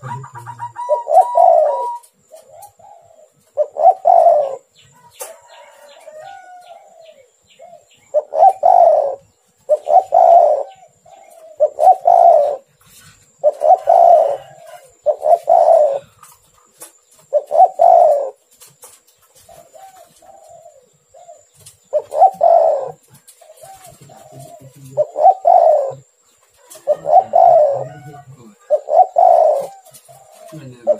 Ja. never